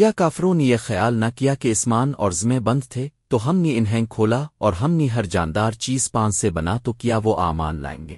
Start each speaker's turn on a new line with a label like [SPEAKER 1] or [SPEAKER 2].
[SPEAKER 1] کیا کافروں نے یہ خیال نہ کیا کہ اسمان اور زمیں بند تھے، تو ہم نے انہیں کھولا اور ہم نے ہر جاندار چیز پان سے بنا تو کیا وہ آمان لائیں گے؟